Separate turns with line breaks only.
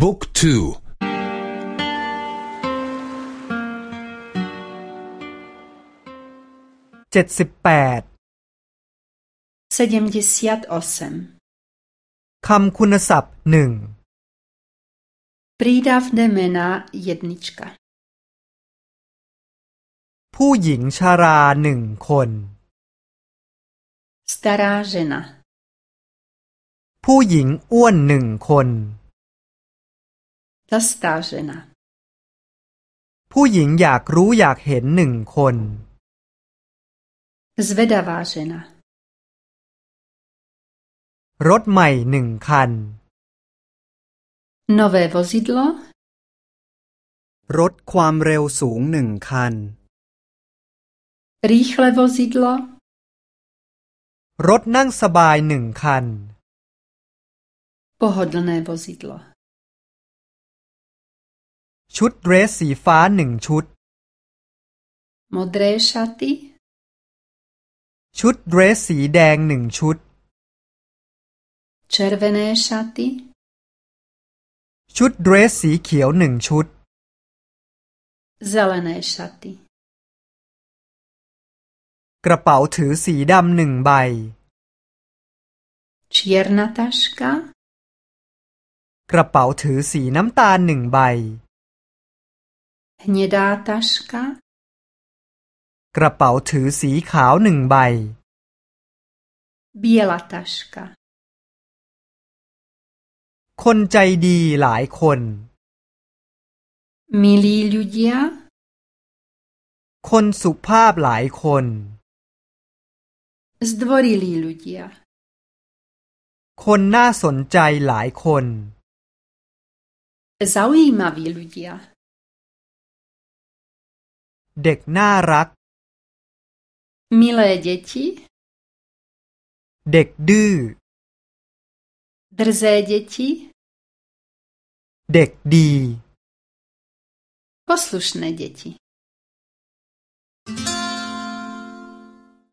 บุ๊กทู
เจ็ดสิบแปดคำคุณศัพท์หนึ่ง
Prídavné jména jednička
ผู้หญิงชาราหนึ่งคน
Stará žena
ผู้หญิงอ้วนหนึ่งคน
Tlstá žena
ผู้หญิงอยากรู้อยากเห็นหนึ่งคน
Zvedavá žena
รถใหม่หนึ่งคัน
Nové vozidlo
รถความเร็วสูงหนึ่งคัน
Rýchle vozidlo
รถนั่งสบายหนึ่งคัน
Pohodlné vozidlo
ชุดเดรสสีฟ้าหนึ่งชุด
Modré šaty
ชุดเดรสสีแดงหนึ่งชุด
Červené šaty
ชุดเดรสสีเขียวหนึ่งชุด
Zelené šaty
กระเป๋าถือสีดำหนึ่งใบ
Čierna taška
กระเป๋าถือสีน้ำตาลหนึ่งใบ
Hnědá taška
กระเป๋าถือสีขาวหนึ่งใบ
Biela taška
คนใจดีหลายคน
Milí ľudia
คนสุภาพหลายคน
Zdvorilí ľudia
คนน่าสนใจหลายคน
Zaujímaví ľudia
เด็กน่ารัก
Milé deti
เด็กดื้อ
Drzé deti
เด็กดี
Poslušné deti